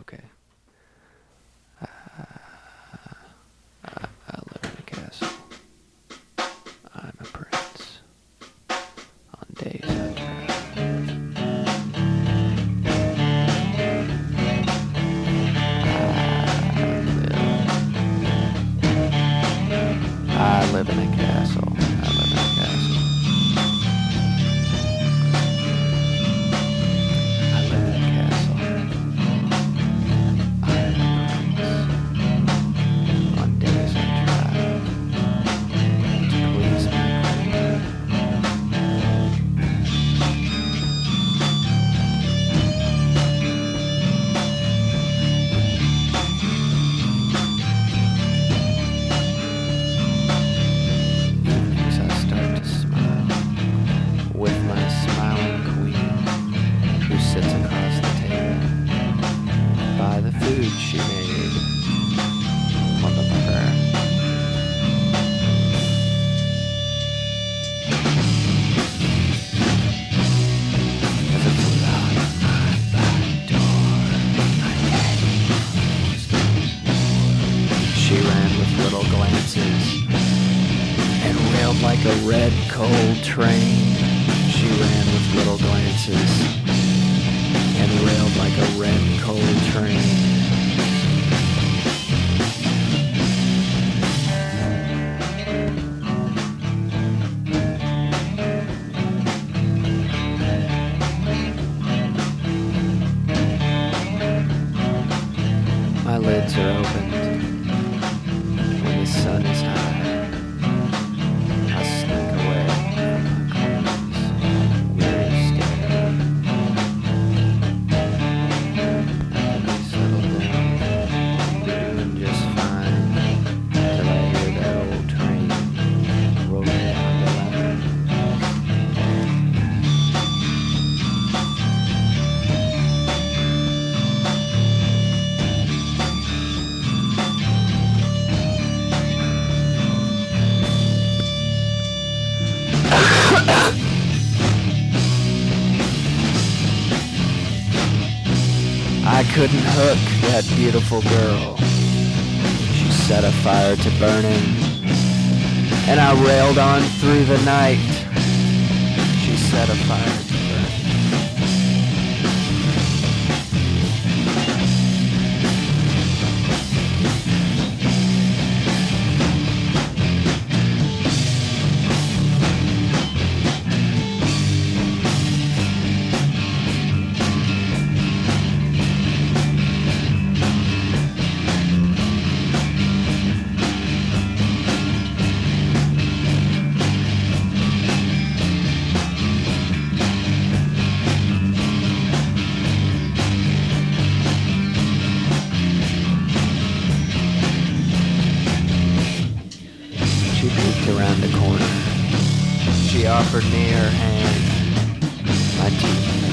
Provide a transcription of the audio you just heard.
Okay. Uh, I, I live in a castle. I'm a prince. On days I travel. I live in a castle. Little glances and railed like a red cold train. She ran with little glances and railed like a red sun couldn't hook that beautiful girl. She set a fire to burning, and I railed on through the night. She set a fire to burning. we moved around the corner. She offered me her hand. My teeth